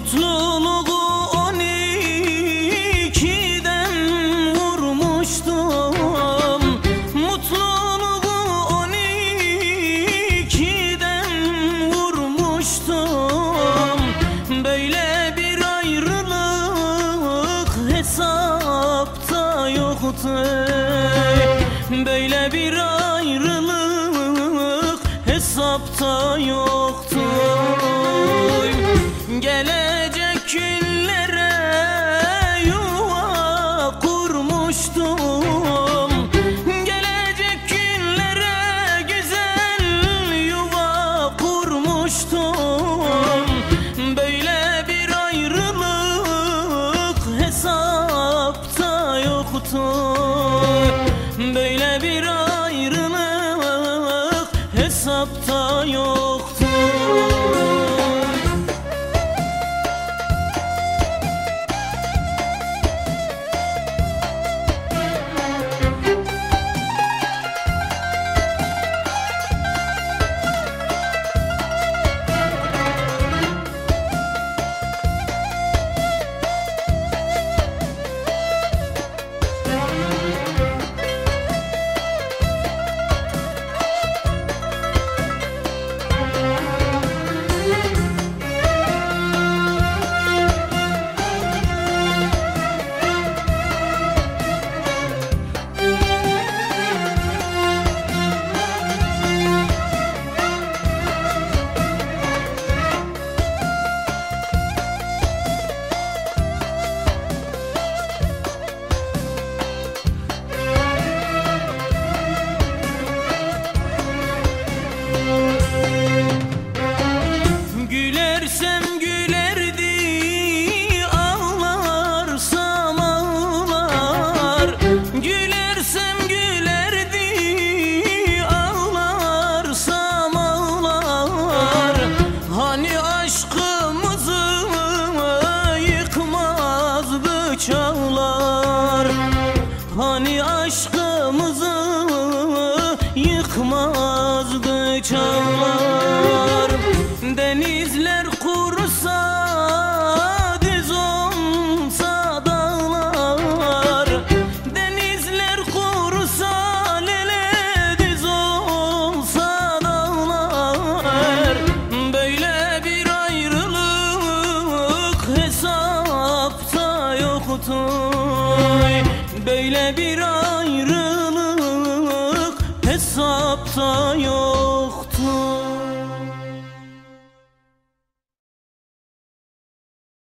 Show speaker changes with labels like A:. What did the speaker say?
A: Mutluluğu on ikiden vurmuştum? Mutluluğu on ikiden vurmuştum? Böyle bir ayrılık hesapta yoktu. Böyle bir ayrılık hesapta yoktu Gelecek günlere yıkmazdı çağlar Denizler kurusa düz olsa dağlar. Denizler kurusa lele düz olsa dağlar. Böyle bir ayrılık hesapta yoktu Böyle bir ayrılık hesapta yoktu